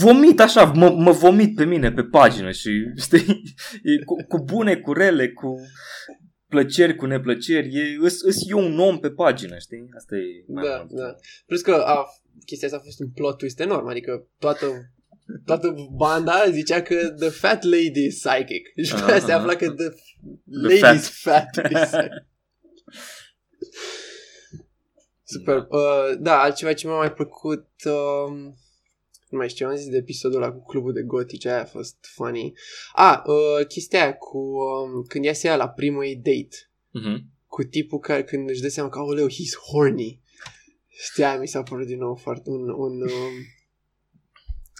Vomit așa, mă, mă vomit pe mine pe pagină și știi, e cu, cu bune, cu rele, cu plăceri cu neplăceri, e, îs, îs eu un om pe pagină, știi? Asta e mai Da, mult. da. Plus că a, chestia asta a fost un plot twist enorm, adică toată toată banda zicea că the fat lady is psychic. Și uh-huh. se afla că the, the lady is fat. fat (laughs) Super. Da. Uh, da, altceva ce m-a mai plăcut... Uh, nu mai știu, am zis de episodul ăla cu clubul de gotici, aia a fost funny. A, uh, chestia aia cu um, când iese la primul ei date. Uh-huh. Cu tipul care când își dă seama că, aoleu, he's horny. Știa, mi s-a părut din nou foarte un, un um,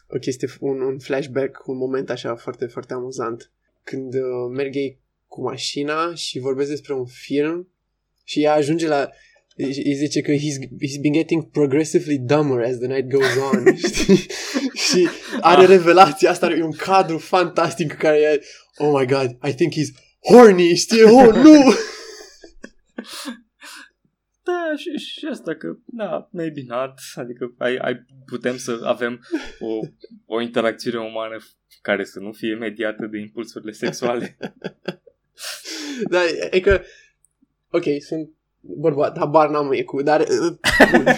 o chestie, un, un flashback, un moment așa foarte, foarte amuzant. Când uh, merg ei cu mașina și vorbesc despre un film și ea ajunge la îi zice că he's, he's been getting progressively dumber as the night goes on, (laughs) știi? și are Ah. revelația asta, e un cadru fantastic în care e, oh my god, I think he's horny, știi? Oh, nu! (laughs) Da, și, și asta că, da, maybe not. Adică ai, ai, putem să avem o, (laughs) o interacțiune umană care să nu fie mediată de impulsurile sexuale. (laughs) Da, e că, ok, sunt bărbat, habar n-am e cu, dar uh,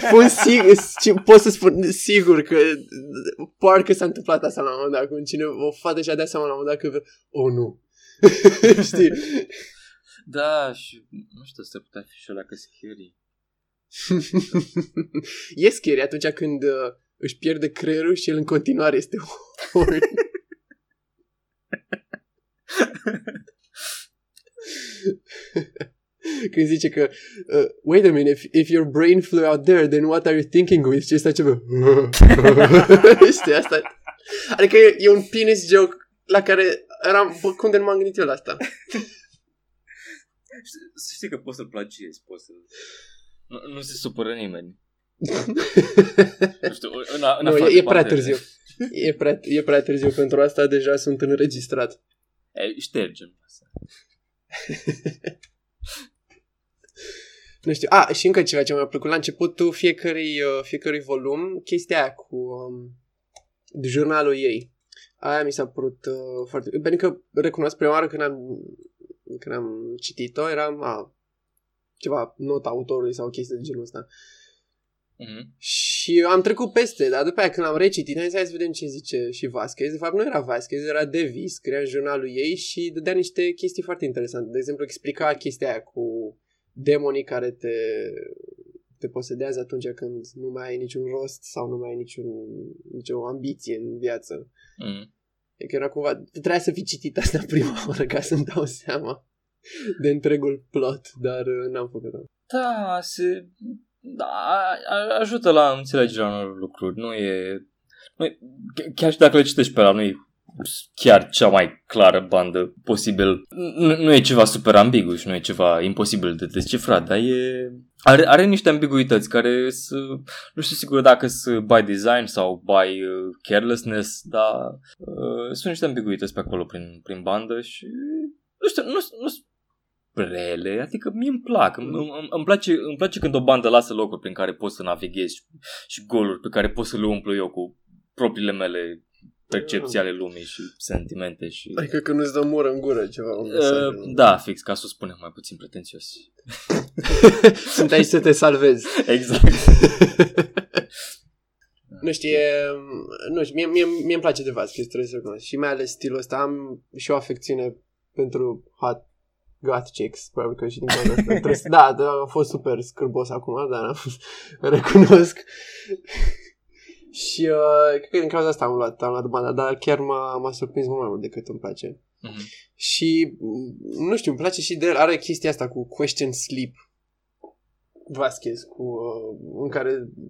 spun sigur, ci- pot să spun sigur că uh, parcă s-a întâmplat asta la un moment dat, cu cine, o fată și-a dat seama la un moment dat că, oh nu, (laughs) știi? Da, și nu știu, să putea fi și o leacă scary. (laughs) e scary atunci când uh, își pierde creierul și el în continuare este (laughs) horny. (laughs) Când zice că uh, Wait a minute, if, if your brain flew out there Then what are you thinking with? Și ăsta ceva Știi asta? Adică e, e un penis joke La care eram Bă, cum de nu m-am gândit eu la asta? Să știi că poți să-l plagiezi, poți să nu, nu se supără nimeni. (laughs) Nu știu, în, a- în nu, afară e, de e prea bandele. târziu e prea, e prea târziu pentru asta Deja sunt înregistrat E, ștergem asta. Nu știu. A, și încă ceva ce mi-a plăcut. La începutul fiecărui, uh, fiecărui volum, chestia aia cu um, de jurnalul ei. Aia mi s-a părut uh, foarte... Pentru că recunosc prima oară când am, când am citit-o, eram a, ceva nota autorului sau chestii de genul ăsta. Mhm. Și am trecut peste, dar după aia când am recitit, am zis, hai să vedem ce zice și Vasquez. De fapt, nu era Vasquez, era Davis, scria în jurnalul ei și dădea niște chestii foarte interesante. De exemplu, explica chestia aia cu demonii care te, te posedează atunci când nu mai ai niciun rost sau nu mai ai niciun, nicio ambiție în viață. Mhm. E că era cumva, trebuia să fi citit asta (laughs) prima oară ca să-mi dau seama de întregul plot, dar uh, n-am făcut-o. Da, se... Da, a- a- ajută la înțelegerea unor lucruri. Nu e... Nu e ch- chiar și dacă le citești pe ăla, nu e chiar cea mai clară bandă posibil. Nu, nu e ceva super ambigu și nu e ceva imposibil de descifrat, dar e... Are, are niște ambiguități care să, nu știu sigur dacă sunt by design sau by uh, carelessness, dar uh, sunt niște ambiguități pe acolo prin, prin bandă și nu știu, nu, nu sunt rele, adică mie îmi plac, îmi, îmi, îmi, place, îmi place când o bandă lasă locuri prin care pot să navighez și, și goluri pe care pot să le umplu eu cu propriile mele percepții ale lumii și sentimente și... Adică că nu-ți dă mură în gură ceva. un mesaj. Uh, da, fix, ca să o spunem mai puțin pretențios. (laughs) Sunt aici să te salvezi. Exact. (laughs) Nu știu, e, nu știu, mie, mie, mie îmi place de Vasquez, trebuie să recunosc. Și mai ales stilul ăsta, am și o afecțiune pentru hot goth chicks, probabil că și din (laughs) cauza asta. Trebuie să- da, da, a fost super scârbos acum, dar (laughs) recunosc. (laughs) și uh, cred că din cauza asta am luat, am luat banda, dar chiar m-a, m-a surprins mult mai mult decât îmi place. Mhm. Și, m, nu știu, îmi place și de el, are chestia asta cu question sleep. Vasquez, cu, uh, în care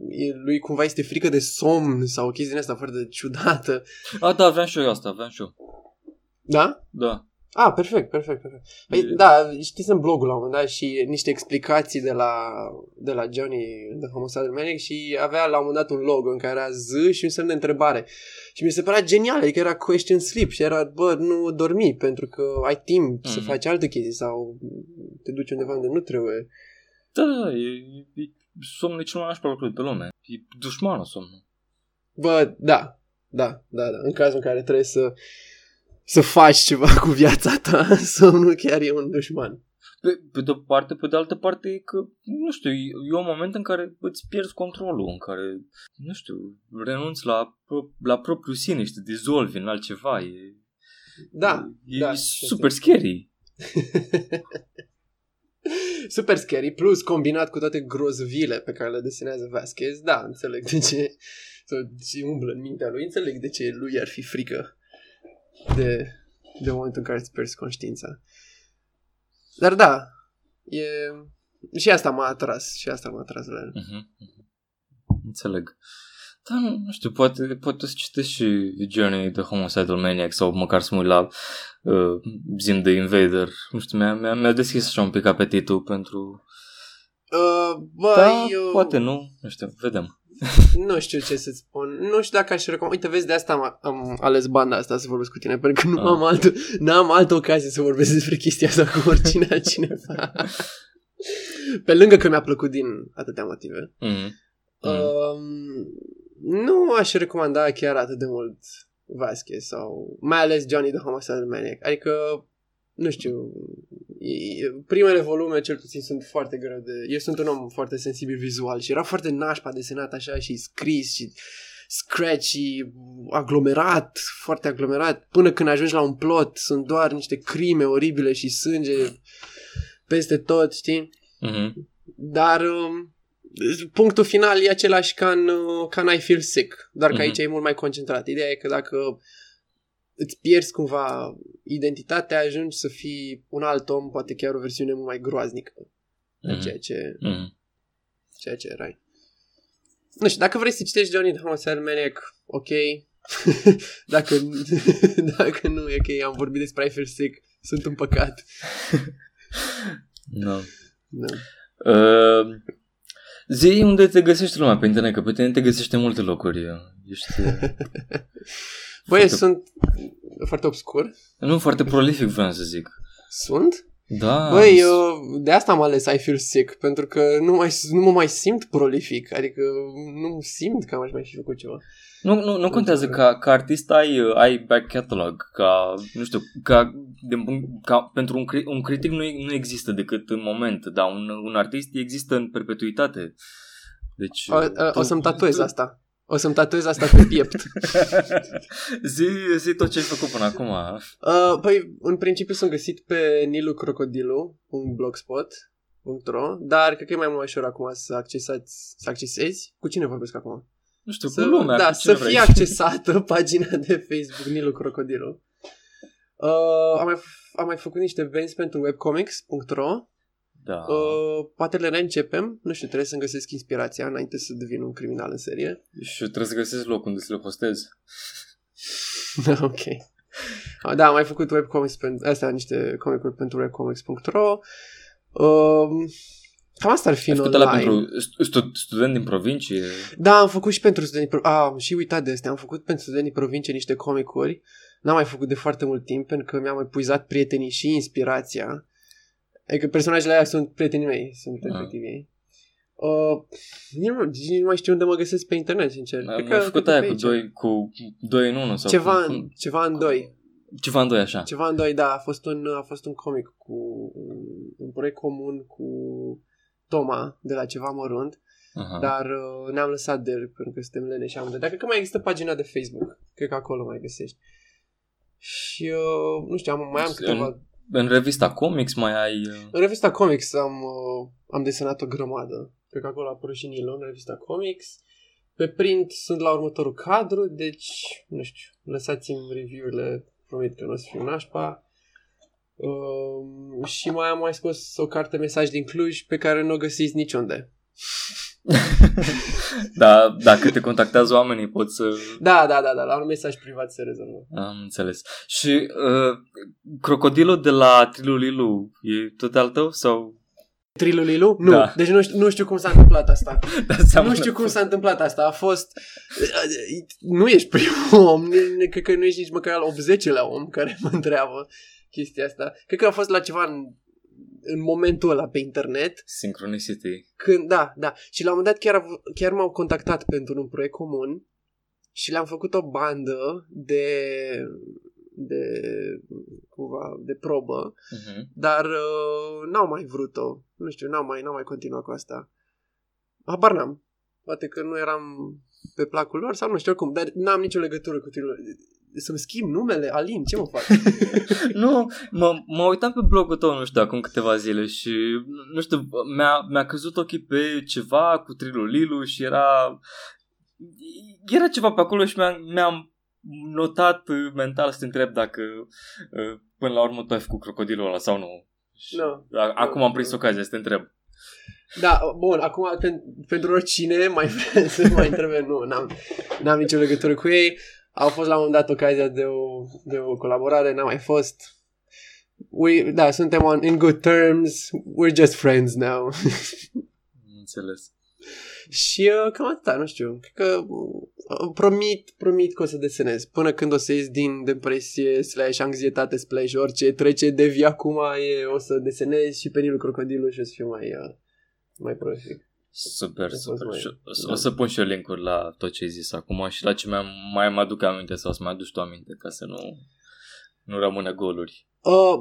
e, lui cumva este frică de somn sau o chestie din asta foarte ciudată. A, da, aveam și eu asta, aveam și eu. Da? Da. Ah, perfect, perfect, perfect. Păi, da, știți în blogul la un moment dat și niște explicații de la, de la Johnny de Homicidal Maniac și avea la un moment dat un logo în care era Z și un semn de întrebare. Și mi se părea genial, adică era question sleep și era, bă, nu dormi pentru că ai timp să Mhm. faci alte chestii sau te duci undeva unde nu trebuie. Da, da, da, e, e, e somnul e cel mai nașpa lucru de pe lume. E dușmanul somnul. Bă, da, da, da, da. În cazul în care trebuie să să faci ceva (laughs) cu viața ta, (laughs) somnul chiar e un dușman. Pe, pe de o parte, pe de altă parte, e că, nu știu, e, e un moment în care îți pierzi controlul, în care, nu știu, renunți la, pro, la propriul sine și te dizolvi în altceva. E, Da, e, da, e super scary. (laughs) Super scary, plus combinat cu toate grozvile pe care le desenează Vasquez, da, înțeleg de ce sau și umblă în mintea lui, înțeleg de ce lui ar fi frică de, de momentul în care îți pierzi conștiința. Dar da, e... Și asta m-a atras, și asta m-a atras la el. Mhm, mhm. Înțeleg. Da, nu, nu știu, poate, poate să citesc și Journey the Homicidal Maniac sau măcar să mă uit la uh, Zim the Invader. Nu știu, mi-a, mi-a, mi-a deschis așa un pic apetitul pentru Uh, bă, Da, eu... poate nu, nu știu, vedem. Nu știu ce să-ți spun. Nu știu dacă aș recomanda. Uite, vezi, de asta am, am ales banda asta să vorbesc cu tine, pentru că nu Ah. am altă, n-am altă ocazie să vorbesc despre chestia asta cu oricine altcineva. (laughs) Pe lângă că mi-a plăcut din atâtea motive. Mm. Mm. Um, nu aș recomanda chiar atât de mult Vasquez sau mai ales Johnny the Homicidal Maniac. Adică, nu știu, e- primele volume cel puțin sunt foarte greu de... Eu sunt un om foarte sensibil vizual și era foarte nașpa desenat așa și scris și scratch și aglomerat, foarte aglomerat, până când ajungi la un plot sunt doar niște crime oribile și sânge peste tot, știi? Mhm. Dar um, punctul final e același ca în, uh, ca în I Feel Sick, doar că Mhm. aici e mult mai concentrat. Ideea e că dacă îți pierzi cumva identitatea, ajungi să fii un alt om, poate chiar o versiune mult mai groaznică de Mhm. ceea ce, Mhm. ceea ce erai. Nu știu, dacă vrei să citești Johnny the Homicidal Maniac, ok. (laughs) dacă, (laughs) dacă nu e ok, am vorbit despre I Feel Sick, sunt un păcat. No. Da. Uh, zi unde te găsești lumea pe internet, că pe tine te găsește în multe locuri. Ești uh, (laughs) Băi, Foarte- sunt foarte obscur. nu foarte prolific, vreau să zic. Sunt? Da. Băi, eu de asta am ales I Feel Sick, pentru că nu, mai, nu mă mai simt prolific, adică nu simt că aș mai fi făcut ceva. Nu, nu, nu contează ca, ca artist ai, uh, ai back catalog, ca, nu știu, ca, din punct, ca pentru un, cri- un critic nu, e- nu există decât în moment, dar un, un artist există în perpetuitate. Deci, O, o, tu- o să-mi tatuez asta. O să-mi tatuez asta pe piept. (laughs) zi, zi tot ce ai făcut până acum. Uh, păi, în principiu sunt găsit pe nilucrocodilu.blogspot.ro Dar cred că e mai mult ușor acum să accesați, să accesezi. Cu cine vorbesc acum? Nu știu, Să, cu lumea. da, cu cine să vrei. fie accesată (laughs) pagina de Facebook Nilu Crocodilu. Uh, am, mai, f- am mai făcut niște benzi pentru webcomics.ro Da. uh, Poate le reîncepem Nu știu, trebuie să-mi găsesc inspirația Înainte să devin un criminal în serie Și trebuie să găsesc loc unde să le postez. (laughs) Ok Ah, Da, am mai făcut webcomics pentru Astea niște comicuri pentru webcomics.ro uh, Cam asta ar fi Ai în făcut la online pentru stu- student din provincie. Da, am făcut și pentru studenții pro- ah, am și uitat de astea. Am făcut pentru studenții provincie niște comicuri. N-am mai făcut de foarte mult timp pentru că mi-am epuizat prietenii și inspirația. Adică personajele aia sunt prietenii mei, sunt Ah. efectiv ei. Uh, nici, nu, nici nu mai știu unde mă găsesc pe internet, sincer. Am Cred mai făcut cred aia pe cu aici. doi, cu doi în unul sau Ceva, cum- în, ceva în doi. ceva în doi așa. Ceva în doi, da. A fost un, a fost un comic cu un, un proiect comun cu Toma de la ceva mărunt. Aha. Dar uh, ne-am lăsat de el pentru că suntem leneși amândoi. Dar cred că mai există pagina de Facebook. Cred că acolo mai găsești. Și, uh, nu știu, am, mai am În- câteva... În revista Comics mai ai... uh, În revista Comics am, uh, am desenat o grămadă. Cred că acolo a apărut și Nilo în revista Comics. Pe print sunt la următorul cadru, deci, nu știu, lăsați-mi review-urile, promit că nu o să fiu nașpa. Uh, și mai am mai scos o carte mesaj din Cluj pe care nu o găsiți niciunde. (laughs) da, dacă te contactează oamenii pot să... Da, da, da, da, la un mesaj privat se rezolvă. Am înțeles. Și uh, crocodilul de la Trilulilu e tot al tău sau... Trilulilu? Nu, Da. deci nu știu, nu știu cum s-a întâmplat asta. (laughs) Da, Nu seamănă știu cum cu- s-a întâmplat asta. A fost... Nu ești primul om, ni- (laughs) cred că nu ești nici măcar al 80-lea om care mă întreabă chestia asta. Cred că a fost la ceva în, în momentul ăla pe internet. Synchronicity. Când, da, da. Și la un moment dat chiar, av- chiar m-au contactat pentru un proiect comun și le-am făcut o bandă de de cumva de probă, Uh-huh. dar uh, n-au mai vrut-o. Nu știu, n-au mai, n-au mai continuat cu asta. Habar n-am. Poate că nu eram pe placul lor sau nu știu cum, dar n-am nicio legătură cu tine. Să-mi schimb numele, Alin, ce mă fac? (laughs) nu, mă, mă uitam pe blogul tău, nu știu, acum câteva zile și, nu știu, mi-a, mi-a căzut ochii pe ceva cu Trilulilu și era... Era ceva pe acolo și mi-am, mi-am notat uh, mental să te întreb dacă uh, până la urmă tu ai făcut crocodilul ăla sau nu. Și Nu. a- Acum am prins ocazia să te întreb. Da, bun, acum pen, pentru oricine (laughs) mai vrea să mai întrebe, nu, n-am, n-am nicio legătură cu ei. Au fost la un moment dat ocazia de o, de o colaborare, n-a mai fost. We, da, suntem on, in good terms, we're just friends now. (laughs) înțeles. Și uh, cam atâta, nu știu. Cred că uh, promit, promit că o să desenez. Până când o să ies din depresie, slash anxietate, slash orice trece de via acum, e, o să desenez și pe Nilul Crocodilul și o să fiu mai, uh, mai prolific. Super, fost super. mai- Și o să- da. O să pun și eu link-uri la tot ce ai zis acum și la ce mi-am, mai mă aduc aminte sau să mai aduci tu aminte ca să nu, nu rămână goluri. Uh,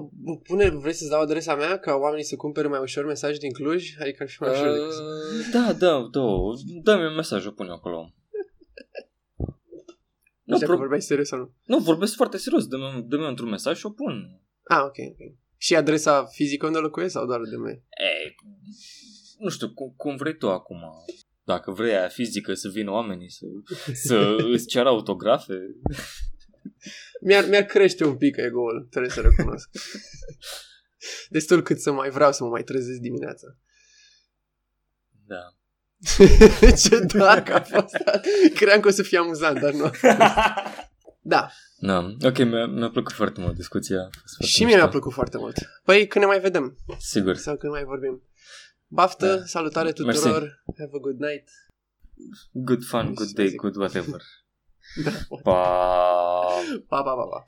pune, vrei să-ți dau adresa mea ca oamenii să cumpere mai ușor mesaje din Cluj? Adică ar fi mai ușor decât... Uh, da, da, da. Dă-mi un mesaj, o pun eu acolo. Nu Nu, știu pro- că vorbeai serios sau nu. nu, vorbesc foarte serios. Dă-mi, dă-mi într-un mesaj și o pun. Ah, ok, ok. Și adresa fizică unde locuiesc sau doar de mail? Ei, nu știu, cum, cum vrei tu acum. Dacă vrei aia fizică să vină oamenii să, (laughs) să îți ceară autografe. Mi-ar, mi-ar crește un pic ego-ul, trebuie să recunosc. (laughs) Destul cât să mai vreau să mă mai trezesc dimineața. Da. (laughs) Ce dark a fost. Cream că o să fie amuzant, dar nu. a fost. Da, Da, ok, mi-a, mi-a plăcut foarte mult discuția. A fost foarte și mie mișto. mi-a plăcut foarte mult. Păi când ne mai vedem Sigur. sau când mai vorbim. Baftă, Da. salutare Mersi. tuturor, have a good night. Good fun, good day, good whatever. (laughs) Da. Pa! Pa, pa, pa, pa.